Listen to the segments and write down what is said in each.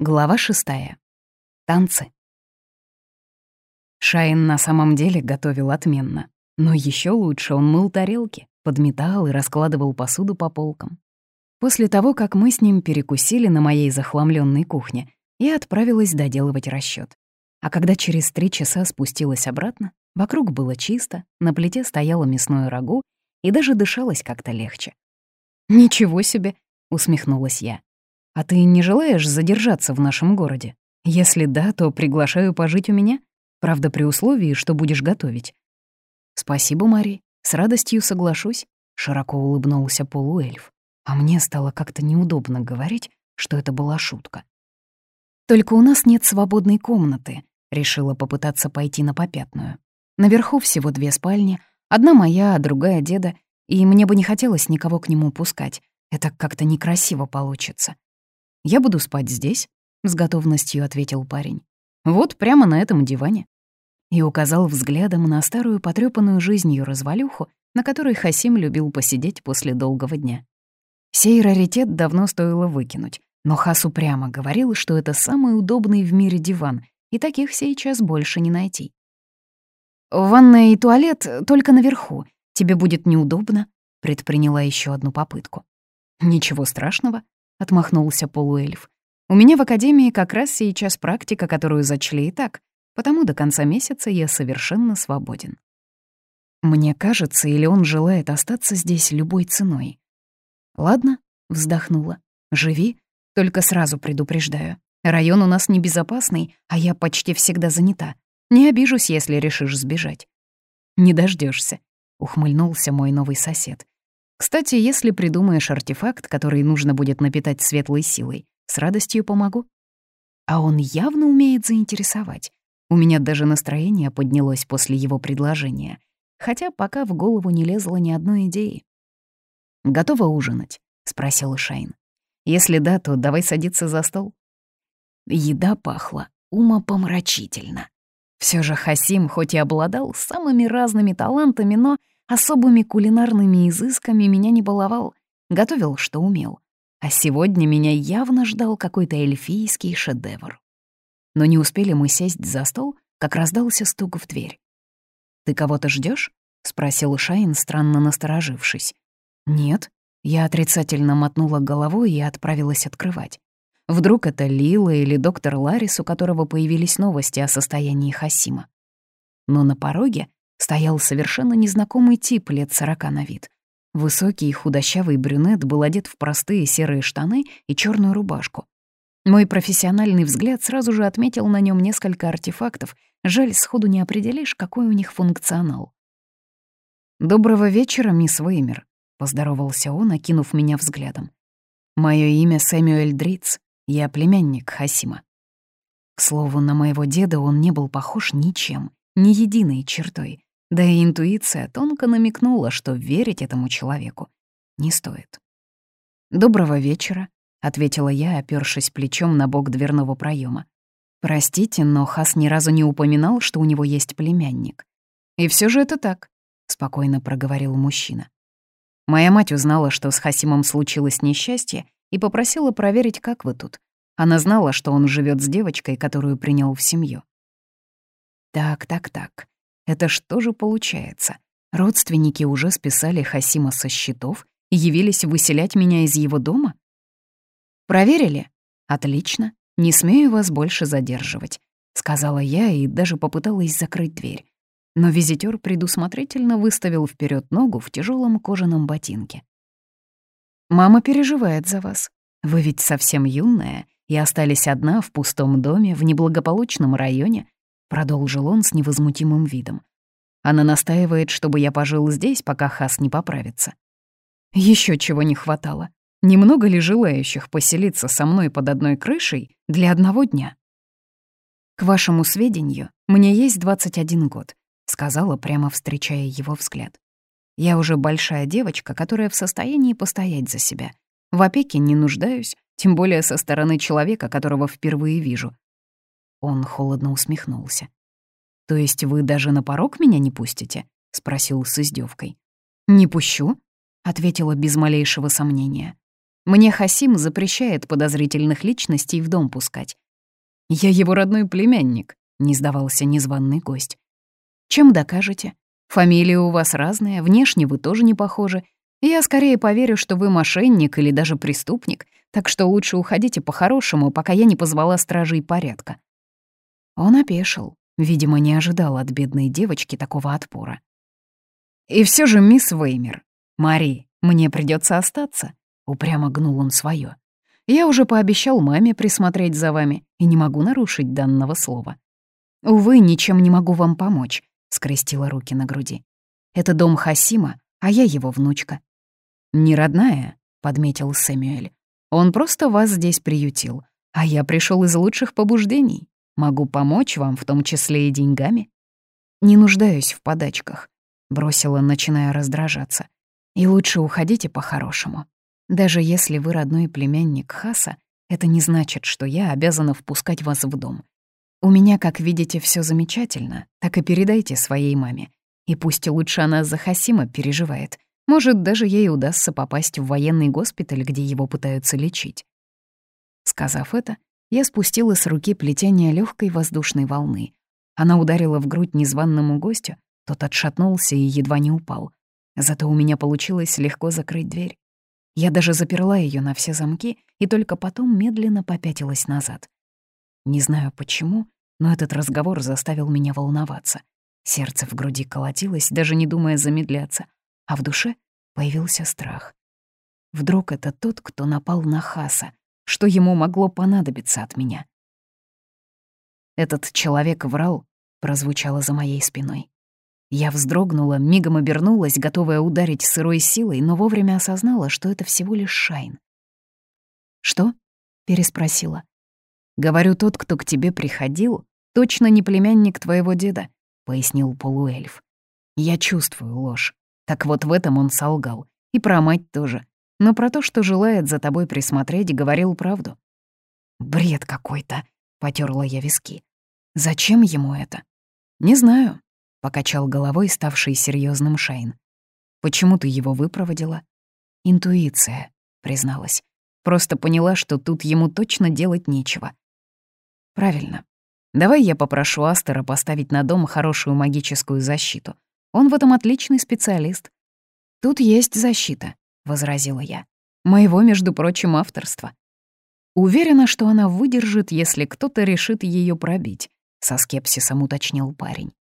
Глава шестая. Танцы. Шайн на самом деле готовил отменно. Но еще лучше он мыл тарелки, подметал и раскладывал посуду по полкам. После того, как мы с ним перекусили на моей захламленной кухне, я отправилась доделывать расчет. А когда через три часа спустилась обратно, вокруг было чисто, на плите стояло мясное рагу и даже дышалось как-то легче. «Ничего себе!» — усмехнулась я. «А ты не желаешь задержаться в нашем городе? Если да, то приглашаю пожить у меня, правда, при условии, что будешь готовить». «Спасибо, Мари, с радостью соглашусь», — широко улыбнулся полуэльф. А мне стало как-то неудобно говорить, что это была шутка. «Только у нас нет свободной комнаты», — решила попытаться пойти на попятную. «Наверху всего две спальни, одна моя, а другая деда, и мне бы не хотелось никого к нему пускать. Это как-то некрасиво получится. «Я буду спать здесь», — с готовностью ответил парень. «Вот прямо на этом диване». И указал взглядом на старую потрёпанную жизнью развалюху, на которой Хасим любил посидеть после долгого дня. Сей раритет давно стоило выкинуть, но Хас упрямо говорил, что это самый удобный в мире диван, и таких сейчас больше не найти. «Ванная и туалет только наверху. Тебе будет неудобно», — предприняла еще одну попытку. «Ничего страшного», — отмахнулся полуэльф. «У меня в академии как раз сейчас практика, которую зачли и так, потому до конца месяца я совершенно свободен». Мне кажется, или он желает остаться здесь любой ценой. «Ладно», — вздохнула, — «живи, только сразу предупреждаю. Район у нас небезопасный, а я почти всегда занята. Не обижусь, если решишь сбежать». «Не дождешься, ухмыльнулся мой новый сосед. Кстати, если придумаешь артефакт, который нужно будет напитать светлой силой, с радостью помогу. А он явно умеет заинтересовать. У меня даже настроение поднялось после его предложения, хотя пока в голову не лезло ни одной идеи. «Готова ужинать?» — спросил Шайн. «Если да, то давай садиться за стол». Еда пахла умопомрачительно. Все же Хасим хоть и обладал самыми разными талантами, но Особыми кулинарными изысками меня не баловал, готовил, что умел. А сегодня меня явно ждал какой-то эльфийский шедевр. Но не успели мы сесть за стол, как раздался стук в дверь. «Ты кого-то ждешь? спросил Шайн, странно насторожившись. «Нет». Я отрицательно мотнула головой и отправилась открывать. Вдруг это Лила или доктор Ларис, у которого появились новости о состоянии Хасима. Но на пороге стоял совершенно незнакомый тип лет сорока на вид. Высокий и худощавый брюнет был одет в простые серые штаны и черную рубашку. Мой профессиональный взгляд сразу же отметил на нем несколько артефактов, жаль, сходу не определишь, какой у них функционал. «Доброго вечера, мисс Веймер», — поздоровался он, окинув меня взглядом. «Моё имя Сэмюэль Дриц, я племянник Хасима». К слову, на моего деда он не был похож ничем, ни единой чертой, да и интуиция тонко намекнула, что верить этому человеку не стоит. «Доброго вечера», — ответила я, опёршись плечом на бок дверного проема. «Простите, но Хас ни разу не упоминал, что у него есть племянник». «И все же это так», — спокойно проговорил мужчина. «Моя мать узнала, что с Хасимом случилось несчастье, и попросила проверить, как вы тут. Она знала, что он живет с девочкой, которую принял в семью. Так, так, так. Это что же получается? Родственники уже списали Хасима со счетов и явились выселять меня из его дома? Проверили? Отлично. Не смею вас больше задерживать, сказала я и даже попыталась закрыть дверь. Но визитер предусмотрительно выставил вперед ногу в тяжелом кожаном ботинке. «Мама переживает за вас. Вы ведь совсем юная и остались одна в пустом доме в неблагополучном районе, — продолжил он с невозмутимым видом. «Она настаивает, чтобы я пожил здесь, пока Хас не поправится. Еще чего не хватало. Немного ли желающих поселиться со мной под одной крышей для одного дня?» «К вашему сведению, мне есть 21 год», — сказала, прямо встречая его взгляд. «Я уже большая девочка, которая в состоянии постоять за себя. В опеке не нуждаюсь, тем более со стороны человека, которого впервые вижу, он холодно усмехнулся. «То есть вы даже на порог меня не пустите?» — спросил с издевкой. «Не пущу», — ответила без малейшего сомнения. Мне Хасим запрещает подозрительных личностей в дом пускать. Я его родной племянник, не сдавался незваный гость. Чем докажете? Фамилии у вас разные, внешне вы тоже не похожи. Я скорее поверю, что вы мошенник или даже преступник, так что лучше уходите по-хорошему, пока я не позвала стражей порядка». Он опешил, видимо, не ожидал от бедной девочки такого отпора. «И все же, мисс Веймер, Мари, мне придется остаться», — упрямо гнул он свое. «Я уже пообещал маме присмотреть за вами и не могу нарушить данного слова». «Увы, ничем не могу вам помочь», — скрестила руки на груди. «Это дом Хасима, а я его внучка». «Не родная», — подметил Сэмюэль. «Он просто вас здесь приютил, а я пришел из лучших побуждений. Могу помочь вам, в том числе и деньгами». «Не нуждаюсь в подачках», — бросила, начиная раздражаться. «И лучше уходите по-хорошему. Даже если вы родной племянник Хаса, это не значит, что я обязана впускать вас в дом. У меня, как видите, все замечательно, так и передайте своей маме. И пусть лучше она за Хасима переживает. Может, даже ей удастся попасть в военный госпиталь, где его пытаются лечить. Сказав это, я спустила с руки плетение легкой воздушной волны. Она ударила в грудь незваному гостю, тот отшатнулся и едва не упал. Зато у меня получилось легко закрыть дверь. Я даже заперла ее на все замки и только потом медленно попятилась назад. Не знаю почему, но этот разговор заставил меня волноваться. Сердце в груди колотилось, даже не думая замедляться, а в душе появился страх. Вдруг это тот, кто напал на Хаса, что ему могло понадобиться от меня? «Этот человек врал», — прозвучало за моей спиной. Я вздрогнула, мигом обернулась, готовая ударить сырой силой, но вовремя осознала, что это всего лишь Шайн. «Что?» — переспросила. «Говорю, тот, кто к тебе приходил, точно не племянник твоего деда», — пояснил полуэльф. «Я чувствую ложь. Так вот в этом он солгал. И про мать тоже. Но про то, что желает за тобой присмотреть, говорил правду». «Бред какой-то», — потерла я виски. «Зачем ему это?» «Не знаю», — покачал головой ставший серьезным Шайн. «Почему ты его выпроводила?» «Интуиция», — призналась. «Просто поняла, что тут ему точно делать нечего. Правильно. Давай я попрошу Астера поставить на дом хорошую магическую защиту. Он в этом отличный специалист. Тут есть защита, возразила я. Моего, между прочим, авторства. Уверена, что она выдержит, если кто-то решит ее пробить, со скепсисом уточнил парень.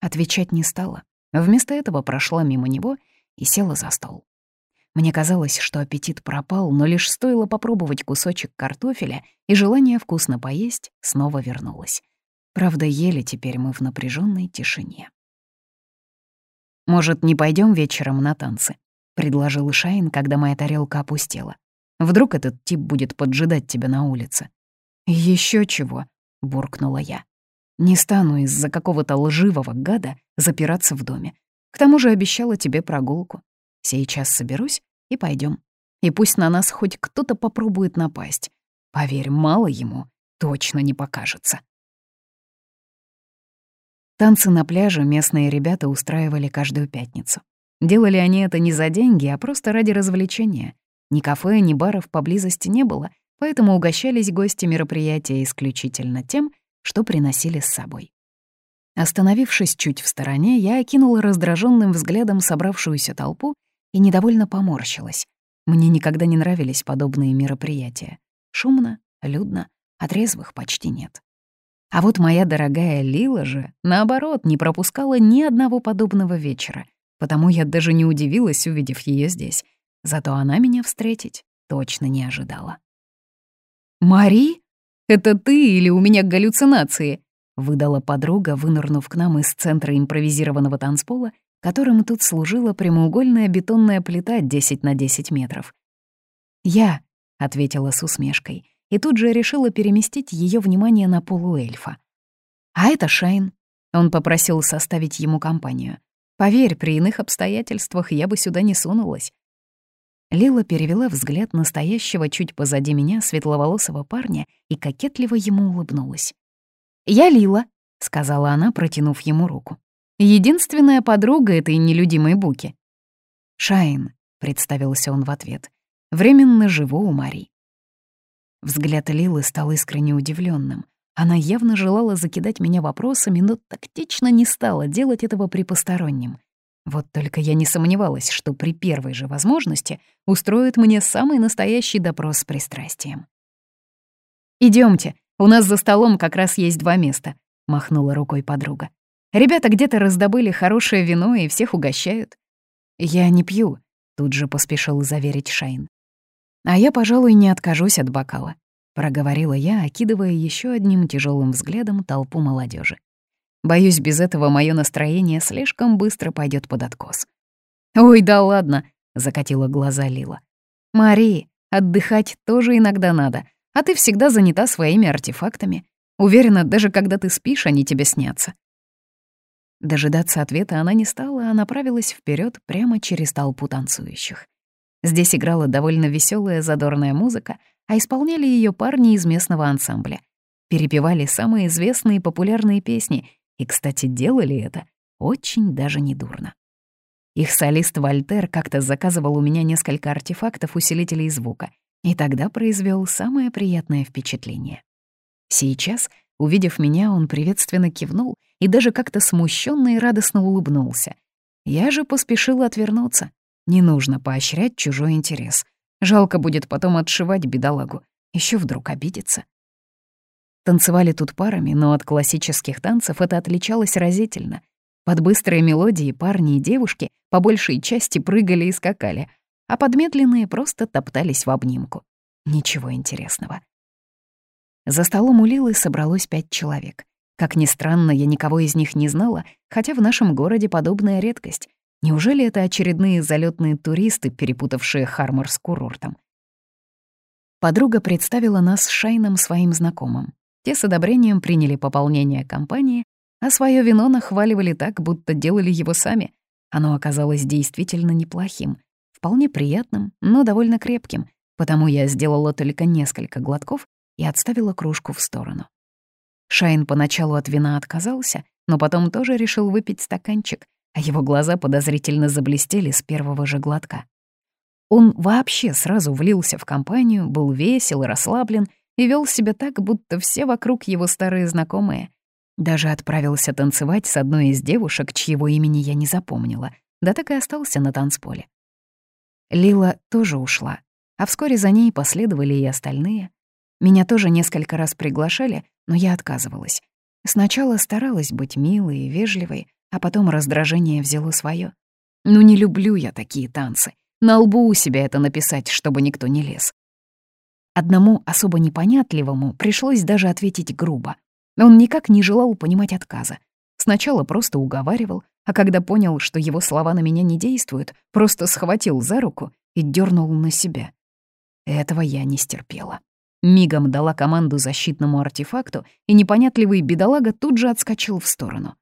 Отвечать не стала. Вместо этого прошла мимо него и села за стол. Мне казалось, что аппетит пропал, но лишь стоило попробовать кусочек картофеля, и желание вкусно поесть снова вернулось. Правда, ели теперь мы в напряженной тишине. «Может, не пойдем вечером на танцы?» — предложил Шайн, когда моя тарелка опустела. «Вдруг этот тип будет поджидать тебя на улице?» Еще чего?» — буркнула я. «Не стану из-за какого-то лживого гада запираться в доме. К тому же обещала тебе прогулку. Сейчас соберусь и пойдем. И пусть на нас хоть кто-то попробует напасть. Поверь, мало ему точно не покажется. Танцы на пляже местные ребята устраивали каждую пятницу. Делали они это не за деньги, а просто ради развлечения. Ни кафе, ни баров поблизости не было, поэтому угощались гости мероприятия исключительно тем, что приносили с собой. Остановившись чуть в стороне, я окинула раздраженным взглядом собравшуюся толпу и недовольно поморщилась. Мне никогда не нравились подобные мероприятия. Шумно, людно, а трезвых почти нет. А вот моя дорогая Лила же, наоборот, не пропускала ни одного подобного вечера, потому я даже не удивилась, увидев ее здесь. Зато она меня встретить точно не ожидала. «Мари? Это ты или у меня галлюцинации?» — выдала подруга, вынырнув к нам из центра импровизированного танцпола которым тут служила прямоугольная бетонная плита 10 на 10 метров. «Я», — ответила с усмешкой, и тут же решила переместить ее внимание на полуэльфа. «А это Шайн». Он попросил составить ему компанию. «Поверь, при иных обстоятельствах я бы сюда не сунулась». Лила перевела взгляд настоящего чуть позади меня светловолосого парня и кокетливо ему улыбнулась. «Я Лила», — сказала она, протянув ему руку. Единственная подруга этой нелюдимой Буки. «Шайн», — представился он в ответ. временно живу у Мари. Взгляд Лилы стал искренне удивленным. Она явно желала закидать меня вопросами, но тактично не стала делать этого при постороннем. Вот только я не сомневалась, что при первой же возможности устроит мне самый настоящий допрос с пристрастием. Идемте, у нас за столом как раз есть два места», — махнула рукой подруга. «Ребята где-то раздобыли хорошее вино и всех угощают». «Я не пью», — тут же поспешил заверить Шайн. «А я, пожалуй, не откажусь от бокала», — проговорила я, окидывая еще одним тяжелым взглядом толпу молодежи. Боюсь, без этого мое настроение слишком быстро пойдет под откос. «Ой, да ладно», — закатила глаза Лила. «Мари, отдыхать тоже иногда надо, а ты всегда занята своими артефактами. Уверена, даже когда ты спишь, они тебе снятся». Дожидаться ответа она не стала, а направилась вперед прямо через толпу танцующих. Здесь играла довольно веселая задорная музыка, а исполняли ее парни из местного ансамбля. Перепевали самые известные и популярные песни и, кстати, делали это очень даже недурно. Их солист Вольтер как-то заказывал у меня несколько артефактов усилителей звука, и тогда произвел самое приятное впечатление. Сейчас, увидев меня, он приветственно кивнул и даже как-то смущенно и радостно улыбнулся. Я же поспешила отвернуться. Не нужно поощрять чужой интерес. Жалко будет потом отшивать бедолагу. Еще вдруг обидится. Танцевали тут парами, но от классических танцев это отличалось разительно. Под быстрые мелодии парни и девушки по большей части прыгали и скакали, а подмедленные просто топтались в обнимку. Ничего интересного. За столом у Лилы собралось пять человек. Как ни странно, я никого из них не знала, хотя в нашем городе подобная редкость. Неужели это очередные залетные туристы, перепутавшие Хармор с курортом? Подруга представила нас с Шайном своим знакомым. Те с одобрением приняли пополнение компании, а свое вино нахваливали так, будто делали его сами. Оно оказалось действительно неплохим, вполне приятным, но довольно крепким, потому я сделала только несколько глотков и отставила кружку в сторону. Шайн поначалу от вина отказался, но потом тоже решил выпить стаканчик, а его глаза подозрительно заблестели с первого же глотка. Он вообще сразу влился в компанию, был весел и расслаблен, и вел себя так, будто все вокруг его старые знакомые. Даже отправился танцевать с одной из девушек, чьего имени я не запомнила, да так и остался на танцполе. Лила тоже ушла, а вскоре за ней последовали и остальные. Меня тоже несколько раз приглашали, но я отказывалась. Сначала старалась быть милой и вежливой, а потом раздражение взяло свое. Ну не люблю я такие танцы. На лбу у себя это написать, чтобы никто не лез. Одному особо непонятливому пришлось даже ответить грубо. Он никак не желал понимать отказа. Сначала просто уговаривал, а когда понял, что его слова на меня не действуют, просто схватил за руку и дернул на себя. Этого я не стерпела. Мигом дала команду защитному артефакту, и непонятливый бедолага тут же отскочил в сторону.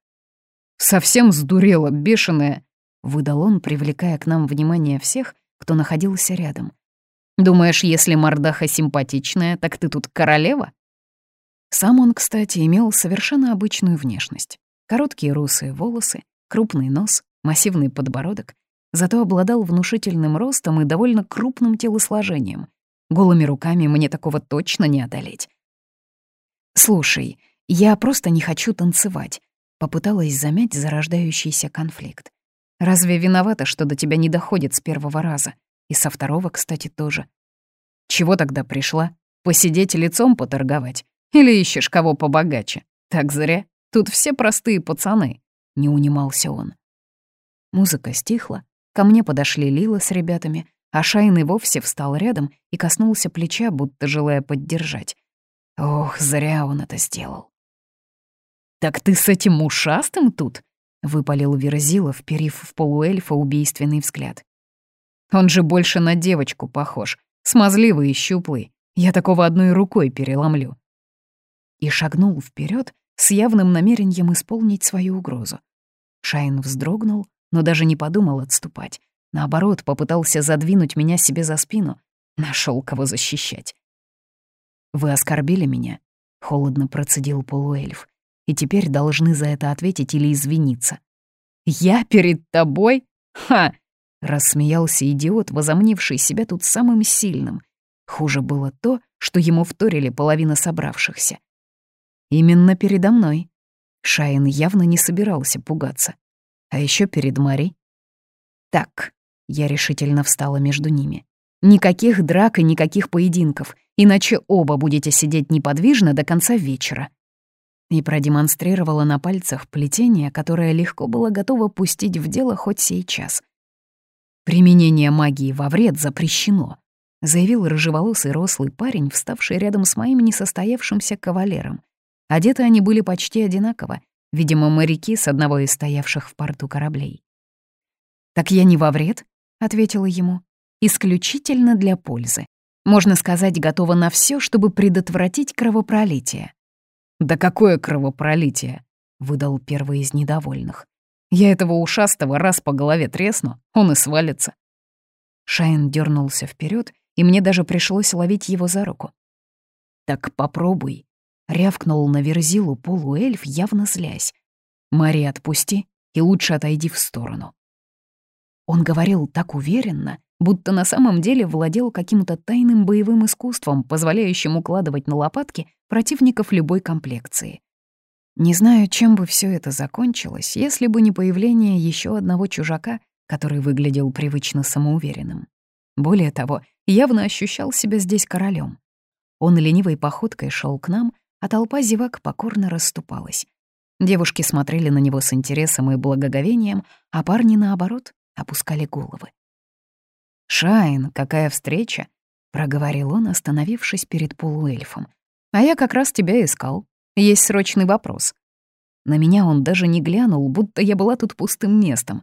«Совсем сдурела, бешеная!» — выдал он, привлекая к нам внимание всех, кто находился рядом — Думаешь, если мордаха симпатичная, так ты тут королева?» Сам он, кстати, имел совершенно обычную внешность. Короткие русые волосы, крупный нос, массивный подбородок, зато обладал внушительным ростом и довольно крупным телосложением. Голыми руками мне такого точно не одолеть. «Слушай, я просто не хочу танцевать», — попыталась замять зарождающийся конфликт. «Разве виновата, что до тебя не доходит с первого раза? И со второго, кстати, тоже. Чего тогда пришла? Посидеть лицом поторговать? Или ищешь кого побогаче? Так зря. Тут все простые пацаны. Не унимался он. Музыка стихла. Ко мне подошли Лила с ребятами, а Шайн и вовсе встал рядом и коснулся плеча, будто желая поддержать. Ох, зря он это сделал. «Так ты с этим ушастым тут?» — выпалил Верзила, вперив в полуэльфа убийственный взгляд. Он же больше на девочку похож, смазливый и щуплый. Я такого одной рукой переломлю. И шагнул вперед с явным намерением исполнить свою угрозу. Шайн вздрогнул, но даже не подумал отступать. Наоборот, попытался задвинуть меня себе за спину. Нашел кого защищать. «Вы оскорбили меня», — холодно процедил полуэльф. «И теперь должны за это ответить или извиниться». «Я перед тобой? Ха! Рассмеялся идиот, возомнивший себя тут самым сильным. Хуже было то, что ему вторили половина собравшихся. Именно передо мной. Шайн явно не собирался пугаться. А еще перед Мари. Так, я решительно встала между ними. Никаких драк и никаких поединков, иначе оба будете сидеть неподвижно до конца вечера. И продемонстрировала на пальцах плетение, которое легко было готово пустить в дело хоть сейчас. Применение магии во вред запрещено, заявил рыжеволосый рослый парень, вставший рядом с моим несостоявшимся кавалером. Одеты они были почти одинаково, видимо, моряки с одного из стоявших в порту кораблей. «Так я не во вред», — ответила ему, — «исключительно для пользы. Можно сказать, готова на все, чтобы предотвратить кровопролитие». «Да какое кровопролитие?» — выдал первый из недовольных. «Я этого ушастого раз по голове тресну, он и свалится». Шайн дернулся вперед, и мне даже пришлось ловить его за руку. «Так попробуй», — рявкнул на верзилу полуэльф, явно злясь. «Мари, отпусти и лучше отойди в сторону». Он говорил так уверенно, будто на самом деле владел каким-то тайным боевым искусством, позволяющим укладывать на лопатки противников любой комплекции. Не знаю, чем бы все это закончилось, если бы не появление еще одного чужака, который выглядел привычно самоуверенным. Более того, явно ощущал себя здесь королем. Он ленивой походкой шел к нам, а толпа зевак покорно расступалась. Девушки смотрели на него с интересом и благоговением, а парни, наоборот, опускали головы. «Шайн, какая встреча!» — проговорил он, остановившись перед полуэльфом. «А я как раз тебя искал. Есть срочный вопрос». На меня он даже не глянул, будто я была тут пустым местом.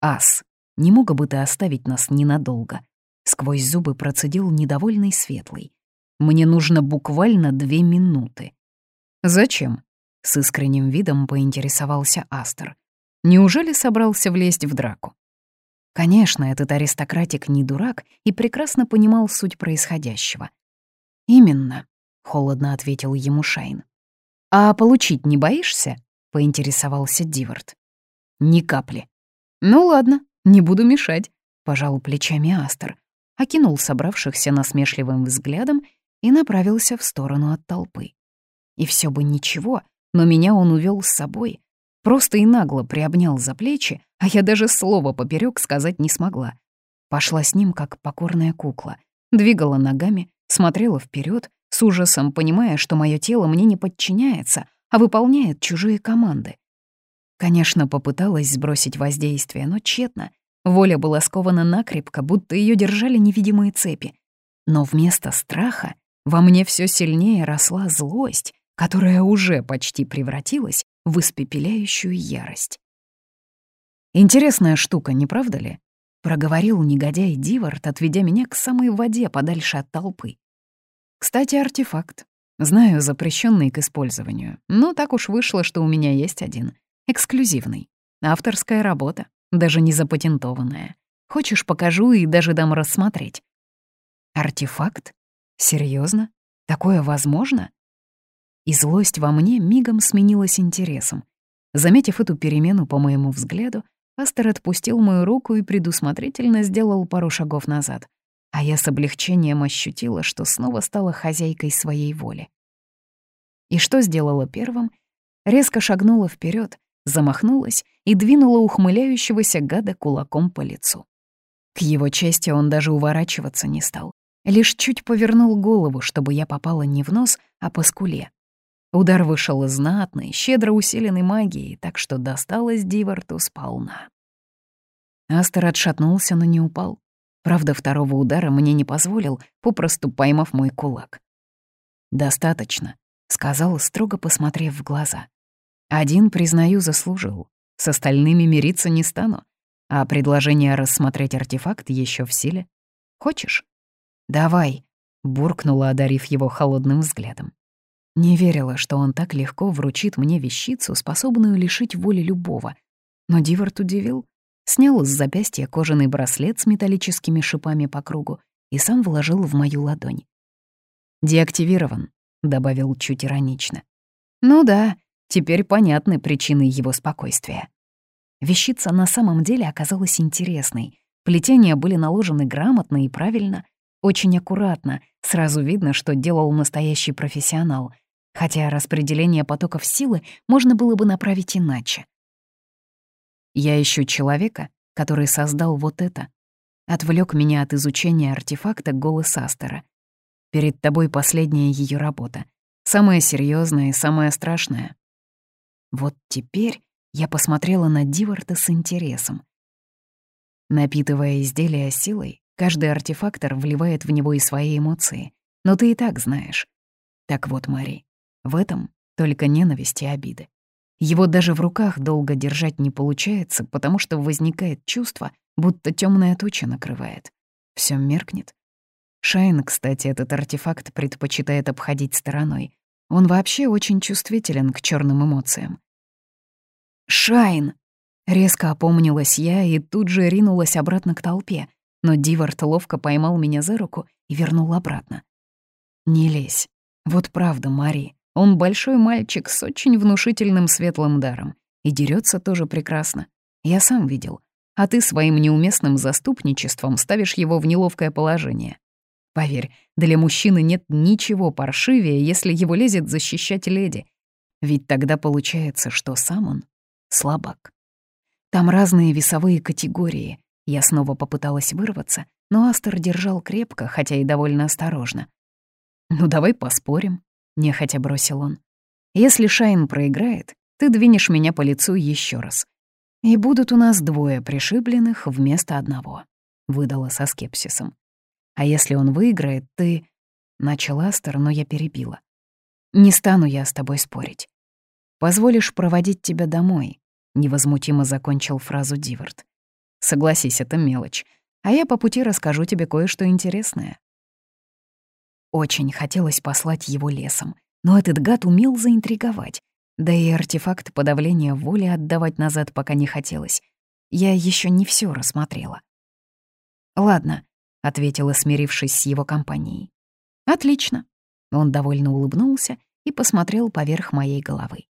«Ас, не мог бы ты оставить нас ненадолго?» Сквозь зубы процедил недовольный светлый. «Мне нужно буквально две минуты». «Зачем?» — с искренним видом поинтересовался Астер. Неужели собрался влезть в драку? Конечно, этот аристократик не дурак и прекрасно понимал суть происходящего. «Именно», — холодно ответил ему Шайн. «А получить не боишься?» — поинтересовался Дивард. «Ни капли». «Ну ладно, не буду мешать», — пожал плечами Астер, окинул собравшихся насмешливым взглядом и направился в сторону от толпы. И все бы ничего, но меня он увел с собой, Просто и нагло приобнял за плечи, а я даже слова поперек сказать не смогла. Пошла с ним, как покорная кукла. Двигала ногами, смотрела вперед, с ужасом понимая, что мое тело мне не подчиняется, а выполняет чужие команды. Конечно, попыталась сбросить воздействие, но тщетно. Воля была скована накрепко, будто ее держали невидимые цепи. Но вместо страха во мне все сильнее росла злость, которая уже почти превратилась в испепеляющую ярость. «Интересная штука, не правда ли?» — проговорил негодяй Дивард, отведя меня к самой воде подальше от толпы. «Кстати, артефакт. Знаю, запрещенный к использованию, но так уж вышло, что у меня есть один. Эксклюзивный. Авторская работа, даже не запатентованная. Хочешь, покажу и даже дам рассмотреть». «Артефакт? Серьезно? Такое возможно?» И злость во мне мигом сменилась интересом. Заметив эту перемену по моему взгляду, Астер отпустил мою руку и предусмотрительно сделал пару шагов назад, а я с облегчением ощутила, что снова стала хозяйкой своей воли. И что сделала первым? Резко шагнула вперед, замахнулась и двинула ухмыляющегося гада кулаком по лицу. К его чести он даже уворачиваться не стал. Лишь чуть повернул голову, чтобы я попала не в нос, а по скуле. Удар вышел знатный, щедро усиленный магией, так что досталось Диварту сполна. Астер отшатнулся, но не упал. Правда, второго удара мне не позволил, попросту поймав мой кулак. «Достаточно», — сказал, строго посмотрев в глаза. «Один, признаю, заслужил. С остальными мириться не стану. А предложение рассмотреть артефакт еще в силе. Хочешь?» «Давай», — буркнула, одарив его холодным взглядом. Не верила, что он так легко вручит мне вещицу, способную лишить воли любого. Но Дивард удивил. Снял с запястья кожаный браслет с металлическими шипами по кругу и сам вложил в мою ладонь. «Деактивирован», — добавил чуть иронично. «Ну да, теперь понятны причины его спокойствия». Вещица на самом деле оказалась интересной. Плетения были наложены грамотно и правильно, очень аккуратно, сразу видно, что делал настоящий профессионал, хотя распределение потоков силы можно было бы направить иначе. Я ищу человека, который создал вот это. Отвлек меня от изучения артефакта голос Астера. Перед тобой последняя ее работа. Самая серьезная и самая страшная. Вот теперь я посмотрела на Диварта с интересом. Напитывая изделие силой, каждый артефактор вливает в него и свои эмоции. Но ты и так знаешь. Так вот, Мари, в этом только ненависть и обиды. Его даже в руках долго держать не получается, потому что возникает чувство, будто темная туча накрывает. Все меркнет. Шайн, кстати, этот артефакт предпочитает обходить стороной. Он вообще очень чувствителен к черным эмоциям. «Шайн!» Резко опомнилась я и тут же ринулась обратно к толпе, но Дивард ловко поймал меня за руку и вернул обратно. «Не лезь. Вот правда, Мари. Он большой мальчик с очень внушительным светлым даром. И дерется тоже прекрасно. Я сам видел. А ты своим неуместным заступничеством ставишь его в неловкое положение. Поверь, для мужчины нет ничего паршивее, если его лезет защищать леди. Ведь тогда получается, что сам он слабак. Там разные весовые категории. Я снова попыталась вырваться, но Астер держал крепко, хотя и довольно осторожно. «Ну давай поспорим», — нехотя бросил он. «Если Шайн проиграет, ты двинешь меня по лицу еще раз. И будут у нас двое пришибленных вместо одного», — выдала со скепсисом. «А если он выиграет, ты...» — начал Астер, но я перебила. «Не стану я с тобой спорить. Позволишь проводить тебя домой», — невозмутимо закончил фразу Дивард. «Согласись, это мелочь. А я по пути расскажу тебе кое-что интересное». Очень хотелось послать его лесом, но этот гад умел заинтриговать. Да и артефакт подавления воли отдавать назад пока не хотелось. Я еще не все рассмотрела. «Ладно», — ответила, смирившись с его компанией. «Отлично». Он довольно улыбнулся и посмотрел поверх моей головы.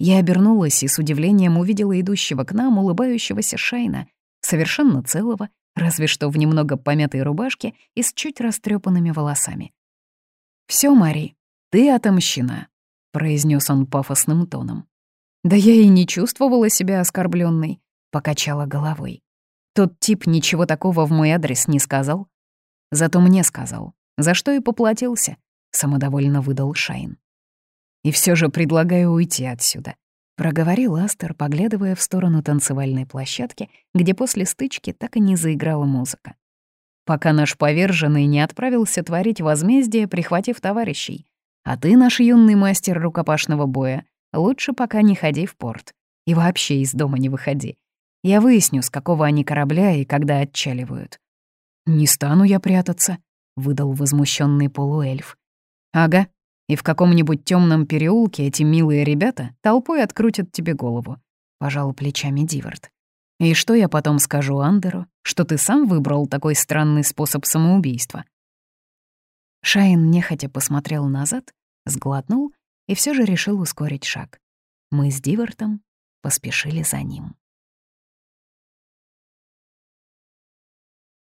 Я обернулась и с удивлением увидела идущего к нам улыбающегося Шайна, совершенно целого, разве что в немного помятой рубашке и с чуть растрепанными волосами. Все, Мари, ты отомщена», — произнес он пафосным тоном. «Да я и не чувствовала себя оскорбленной, покачала головой. «Тот тип ничего такого в мой адрес не сказал. Зато мне сказал, за что и поплатился», — самодовольно выдал Шайн. «И все же предлагаю уйти отсюда», — проговорил Астер, поглядывая в сторону танцевальной площадки, где после стычки так и не заиграла музыка пока наш поверженный не отправился творить возмездие, прихватив товарищей. А ты, наш юный мастер рукопашного боя, лучше пока не ходи в порт. И вообще из дома не выходи. Я выясню, с какого они корабля и когда отчаливают. «Не стану я прятаться», — выдал возмущенный полуэльф. «Ага, и в каком-нибудь темном переулке эти милые ребята толпой открутят тебе голову», — пожал плечами Дивард. И что я потом скажу Андеру? Что ты сам выбрал такой странный способ самоубийства?» Шайн нехотя посмотрел назад, сглотнул и все же решил ускорить шаг. Мы с Дивертом поспешили за ним.